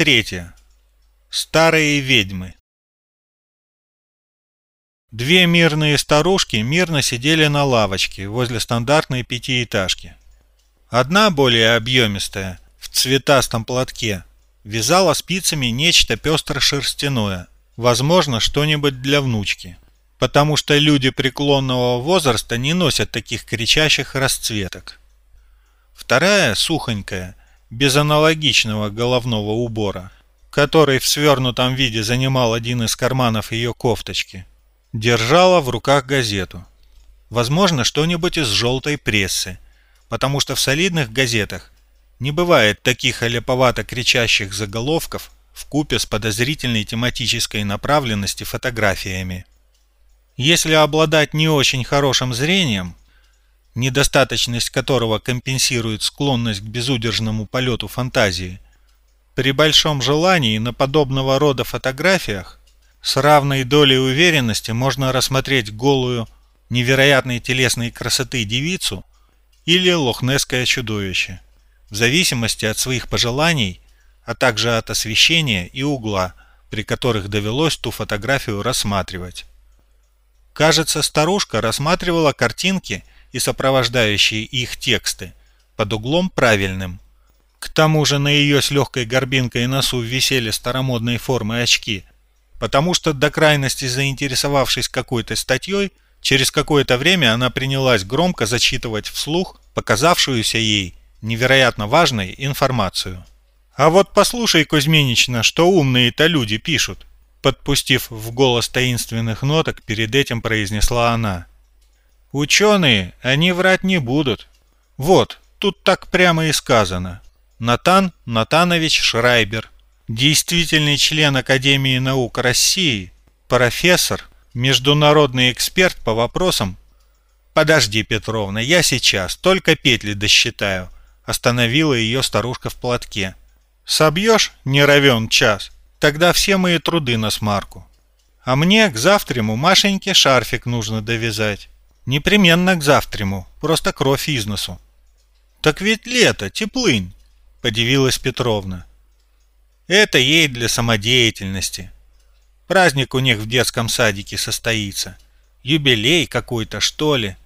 Третья. Старые ведьмы. Две мирные старушки мирно сидели на лавочке возле стандартной пятиэтажки. Одна, более объемистая, в цветастом платке, вязала спицами нечто пестро-шерстяное, возможно, что-нибудь для внучки, потому что люди преклонного возраста не носят таких кричащих расцветок. Вторая, сухонькая, без аналогичного головного убора, который в свернутом виде занимал один из карманов ее кофточки, держала в руках газету. Возможно, что-нибудь из желтой прессы, потому что в солидных газетах не бывает таких оляповато кричащих заголовков в купе с подозрительной тематической направленности фотографиями. Если обладать не очень хорошим зрением, недостаточность которого компенсирует склонность к безудержному полету фантазии. При большом желании на подобного рода фотографиях с равной долей уверенности можно рассмотреть голую, невероятной телесной красоты девицу или лохнесское чудовище, в зависимости от своих пожеланий, а также от освещения и угла, при которых довелось ту фотографию рассматривать. Кажется, старушка рассматривала картинки и сопровождающие их тексты под углом правильным. К тому же на ее с легкой горбинкой носу висели старомодные формы очки, потому что до крайности заинтересовавшись какой-то статьей, через какое-то время она принялась громко зачитывать вслух показавшуюся ей невероятно важной информацию. «А вот послушай, Кузьминична, что умные-то люди пишут», подпустив в голос таинственных ноток, перед этим произнесла она. Ученые, они врать не будут. Вот, тут так прямо и сказано. Натан Натанович Шрайбер, действительный член Академии наук России, профессор, международный эксперт по вопросам «Подожди, Петровна, я сейчас, только петли досчитаю», остановила ее старушка в платке. «Собьешь, не равен час, тогда все мои труды на смарку. А мне к завтраму Машеньке шарфик нужно довязать». Непременно к завтраму, просто кровь из носу. Так ведь лето, теплынь, подивилась Петровна. Это ей для самодеятельности. Праздник у них в детском садике состоится. Юбилей какой-то, что ли.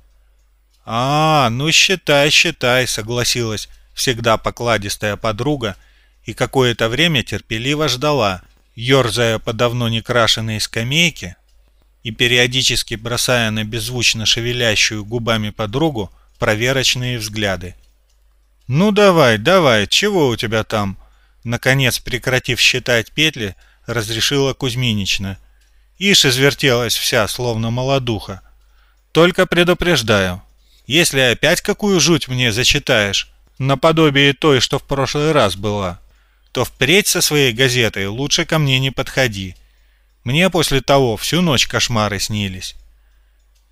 А, ну считай, считай, согласилась всегда покладистая подруга и какое-то время терпеливо ждала, ерзая по давно не крашенной скамейке, и периодически бросая на беззвучно шевелящую губами подругу проверочные взгляды. «Ну давай, давай, чего у тебя там?» Наконец, прекратив считать петли, разрешила Кузьминична. Ишь извертелась вся, словно молодуха. «Только предупреждаю, если опять какую жуть мне зачитаешь, наподобие той, что в прошлый раз была, то впредь со своей газетой лучше ко мне не подходи. Мне после того всю ночь кошмары снились.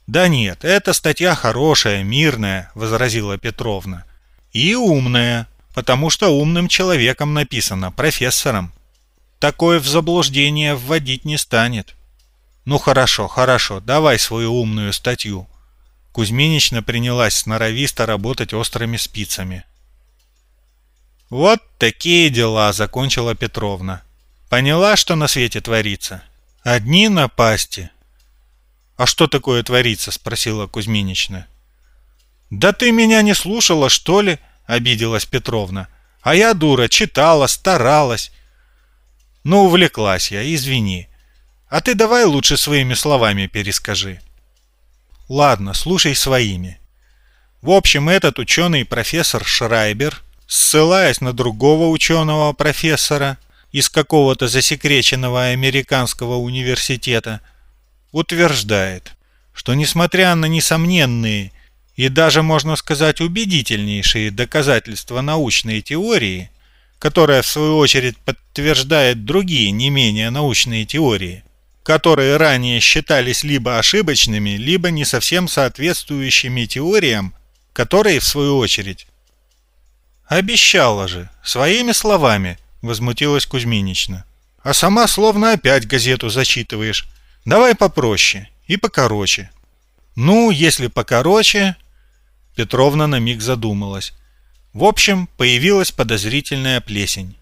«Да нет, эта статья хорошая, мирная», — возразила Петровна. «И умная, потому что умным человеком написано, профессором. Такое в заблуждение вводить не станет». «Ну хорошо, хорошо, давай свою умную статью». Кузьминична принялась сноровисто работать острыми спицами. «Вот такие дела», — закончила Петровна. «Поняла, что на свете творится?» Одни напасти. А что такое творится? Спросила Кузьминична. Да ты меня не слушала, что ли? Обиделась Петровна. А я дура, читала, старалась. Ну, увлеклась я, извини. А ты давай лучше своими словами перескажи. Ладно, слушай своими. В общем, этот ученый профессор Шрайбер, ссылаясь на другого ученого профессора, из какого-то засекреченного американского университета, утверждает, что несмотря на несомненные и даже, можно сказать, убедительнейшие доказательства научной теории, которая в свою очередь подтверждает другие не менее научные теории, которые ранее считались либо ошибочными, либо не совсем соответствующими теориям, которые, в свою очередь, обещала же своими словами возмутилась Кузьминична. А сама словно опять газету зачитываешь. Давай попроще и покороче. Ну, если покороче... Петровна на миг задумалась. В общем, появилась подозрительная плесень.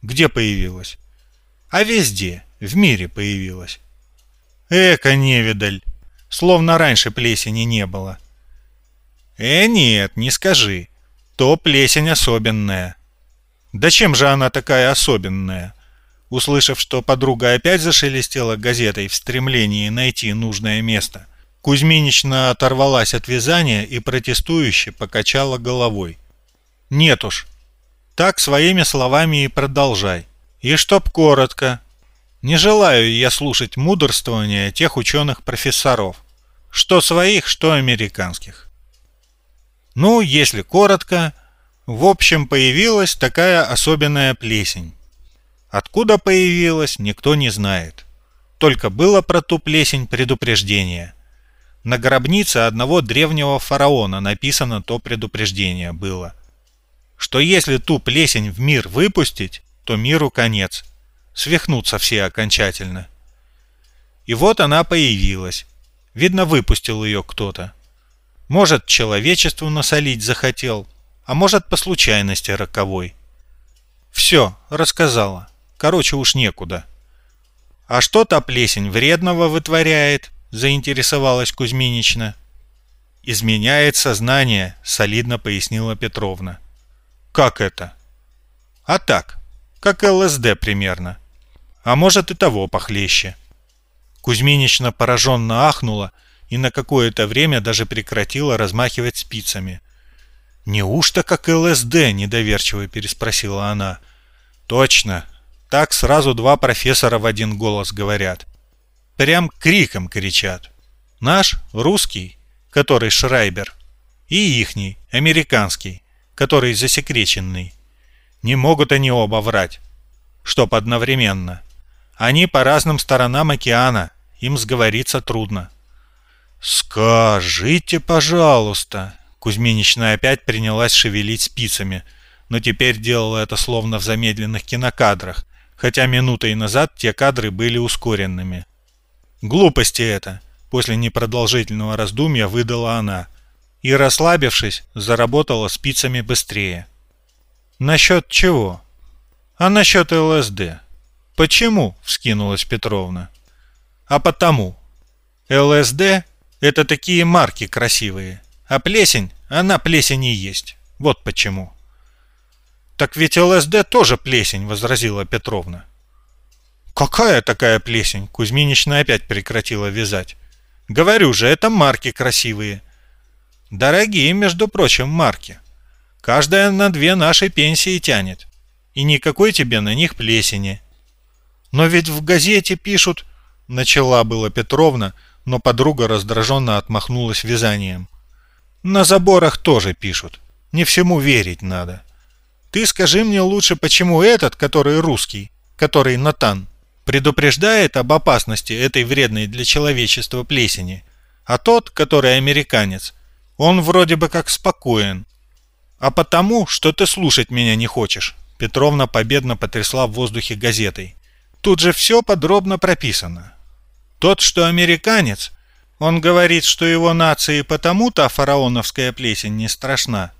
Где появилась? А везде, в мире появилась. Эка невидаль, словно раньше плесени не было. Э, нет, не скажи. То плесень особенная. Да чем же она такая особенная? Услышав, что подруга опять зашелестела газетой в стремлении найти нужное место, Кузьминична оторвалась от вязания и протестующе покачала головой. «Нет уж. Так своими словами и продолжай. И чтоб коротко. Не желаю я слушать мудрствования тех ученых-профессоров. Что своих, что американских. Ну, если коротко, в общем, появилась такая особенная плесень. Откуда появилась, никто не знает. Только было про ту плесень предупреждение. На гробнице одного древнего фараона написано то предупреждение было. Что если ту плесень в мир выпустить, то миру конец. Свихнутся все окончательно. И вот она появилась. Видно, выпустил ее кто-то. Может, человечеству насолить захотел, а может, по случайности роковой. Все, рассказала. Короче, уж некуда. А что та плесень вредного вытворяет? Заинтересовалась Кузьминична. Изменяет сознание, солидно пояснила Петровна. Как это? А так, как ЛСД примерно. А может и того похлеще. Кузьминична пораженно ахнула и на какое-то время даже прекратила размахивать спицами. «Неужто как ЛСД?» – недоверчиво переспросила она. «Точно. Так сразу два профессора в один голос говорят. Прям криком кричат. Наш, русский, который Шрайбер, и ихний, американский, который засекреченный. Не могут они оба врать, чтоб одновременно. Они по разным сторонам океана, им сговориться трудно. «Скажите, пожалуйста!» Кузьминична опять принялась шевелить спицами, но теперь делала это словно в замедленных кинокадрах, хотя минутой назад те кадры были ускоренными. «Глупости это!» — после непродолжительного раздумья выдала она. И, расслабившись, заработала спицами быстрее. «Насчет чего?» «А насчет ЛСД?» «Почему?» — вскинулась Петровна. «А потому. ЛСД — это такие марки красивые, а плесень, она плесень и есть. Вот почему». «Так ведь ЛСД тоже плесень», — возразила Петровна. «Какая такая плесень?» Кузьминична опять прекратила вязать. «Говорю же, это марки красивые». «Дорогие, между прочим, марки. Каждая на две нашей пенсии тянет. И никакой тебе на них плесени». «Но ведь в газете пишут...» Начала была Петровна, но подруга раздраженно отмахнулась вязанием. «На заборах тоже пишут. Не всему верить надо. Ты скажи мне лучше, почему этот, который русский, который Натан, предупреждает об опасности этой вредной для человечества плесени, а тот, который американец, он вроде бы как спокоен. А потому, что ты слушать меня не хочешь, Петровна победно потрясла в воздухе газетой. Тут же все подробно прописано. Тот, что американец, он говорит, что его нации потому-то фараоновская плесень не страшна,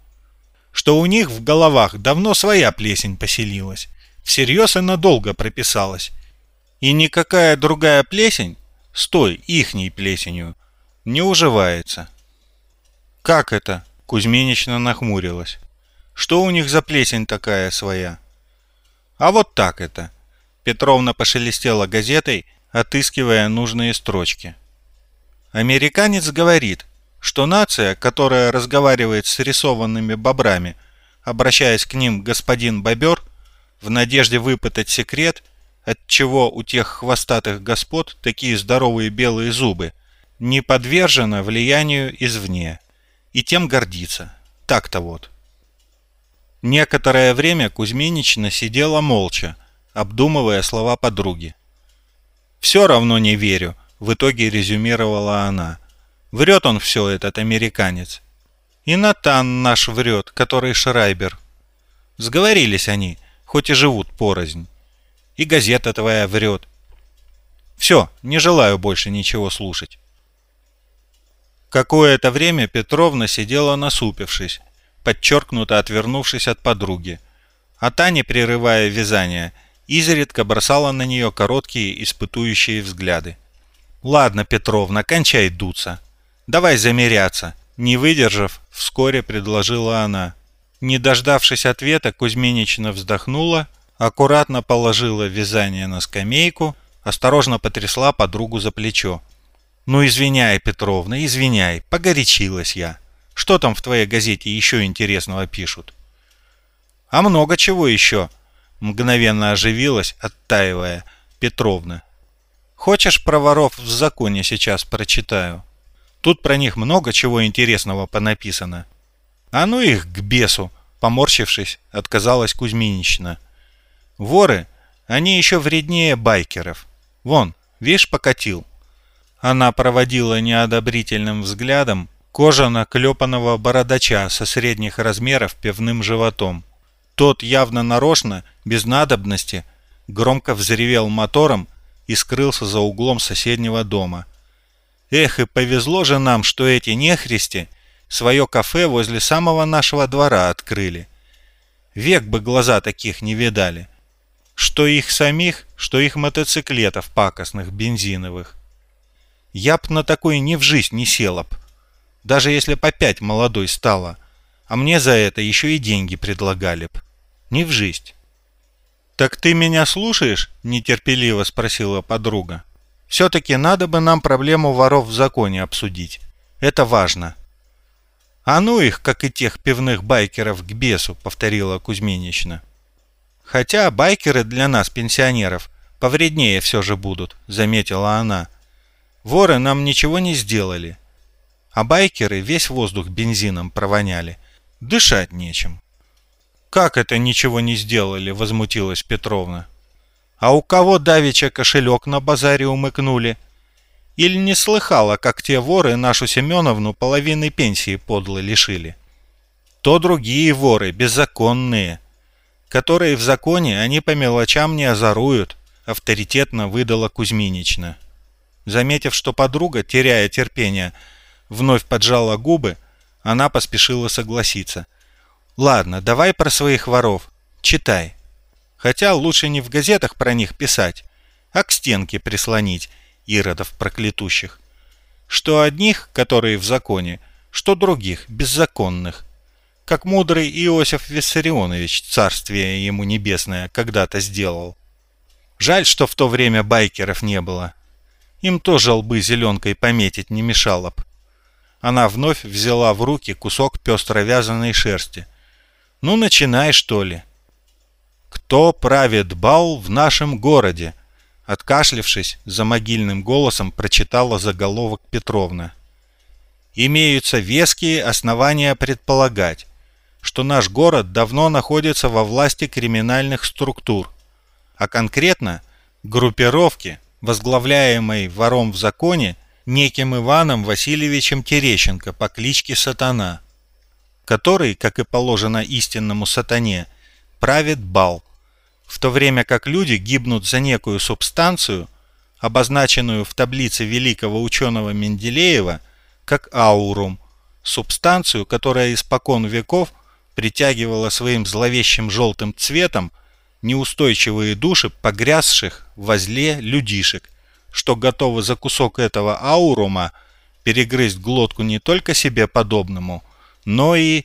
что у них в головах давно своя плесень поселилась, всерьез и надолго прописалась, и никакая другая плесень с той ихней плесенью не уживается. Как это? Кузьминична нахмурилась. Что у них за плесень такая своя? А вот так это. Петровна пошелестела газетой, отыскивая нужные строчки. Американец говорит, что нация, которая разговаривает с рисованными бобрами, обращаясь к ним господин бобер, в надежде выпытать секрет – отчего у тех хвостатых господ такие здоровые белые зубы, не подвержена влиянию извне, и тем гордится. Так-то вот. Некоторое время Кузьминична сидела молча, обдумывая слова подруги. «Все равно не верю», — в итоге резюмировала она. «Врет он все, этот американец. И Натан наш врет, который Шрайбер. Сговорились они, хоть и живут порознь и газета твоя врет. Все, не желаю больше ничего слушать. Какое-то время Петровна сидела насупившись, подчеркнуто отвернувшись от подруги, А та, не прерывая вязания, изредка бросала на нее короткие испытующие взгляды. «Ладно, Петровна, кончай дуться. Давай замеряться», — не выдержав, вскоре предложила она. Не дождавшись ответа, Кузьминична вздохнула, аккуратно положила вязание на скамейку, осторожно потрясла подругу за плечо. «Ну, извиняй, Петровна, извиняй, погорячилась я. Что там в твоей газете еще интересного пишут?» «А много чего еще?» Мгновенно оживилась, оттаивая Петровна. «Хочешь про воров в законе сейчас прочитаю? Тут про них много чего интересного понаписано». «А ну их к бесу!» Поморщившись, отказалась Кузьминична. «Воры, они еще вреднее байкеров. Вон, видишь, покатил». Она проводила неодобрительным взглядом кожано-клепанного бородача со средних размеров пивным животом. Тот явно нарочно, без надобности, громко взревел мотором и скрылся за углом соседнего дома. Эх, и повезло же нам, что эти нехристи свое кафе возле самого нашего двора открыли. Век бы глаза таких не видали. Что их самих, что их мотоциклетов пакостных, бензиновых. Я б на такой ни в жизнь не села б. Даже если по пять молодой стала. А мне за это еще и деньги предлагали б. Не в жизнь. «Так ты меня слушаешь?» – нетерпеливо спросила подруга. «Все-таки надо бы нам проблему воров в законе обсудить. Это важно». «А ну их, как и тех пивных байкеров, к бесу», — повторила Кузьминична. «Хотя байкеры для нас, пенсионеров, повреднее все же будут», — заметила она. Воры нам ничего не сделали. А байкеры весь воздух бензином провоняли. Дышать нечем. «Как это ничего не сделали?» — возмутилась Петровна. «А у кого давеча кошелек на базаре умыкнули?» Или не слыхала, как те воры нашу Семеновну половины пенсии подло лишили? То другие воры, беззаконные, которые в законе они по мелочам не озоруют, авторитетно выдала Кузьминична. Заметив, что подруга, теряя терпение, вновь поджала губы, она поспешила согласиться. «Ладно, давай про своих воров. Читай. Хотя лучше не в газетах про них писать, а к стенке прислонить, иродов проклятущих. Что одних, которые в законе, что других, беззаконных. Как мудрый Иосиф Виссарионович, царствие ему небесное, когда-то сделал. Жаль, что в то время байкеров не было. Им тоже лбы зеленкой пометить не мешало б. Она вновь взяла в руки кусок пестро вязаной шерсти. «Ну, начинай, что ли». «Кто правит бал в нашем городе?» Откашлившись, за могильным голосом прочитала заголовок Петровна. «Имеются веские основания предполагать, что наш город давно находится во власти криминальных структур, а конкретно группировки, возглавляемой вором в законе неким Иваном Васильевичем Терещенко по кличке Сатана, который, как и положено истинному сатане, правит бал, в то время как люди гибнут за некую субстанцию, обозначенную в таблице великого ученого Менделеева как аурум, субстанцию, которая испокон веков притягивала своим зловещим желтым цветом неустойчивые души погрязших в зле людишек, что готовы за кусок этого аурума перегрызть глотку не только себе подобному, но и...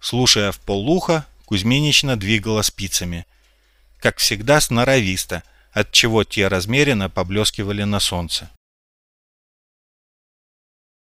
Слушая в полуха, Кузьминична двигала спицами. Как всегда сноровисто, отчего те размеренно поблескивали на солнце.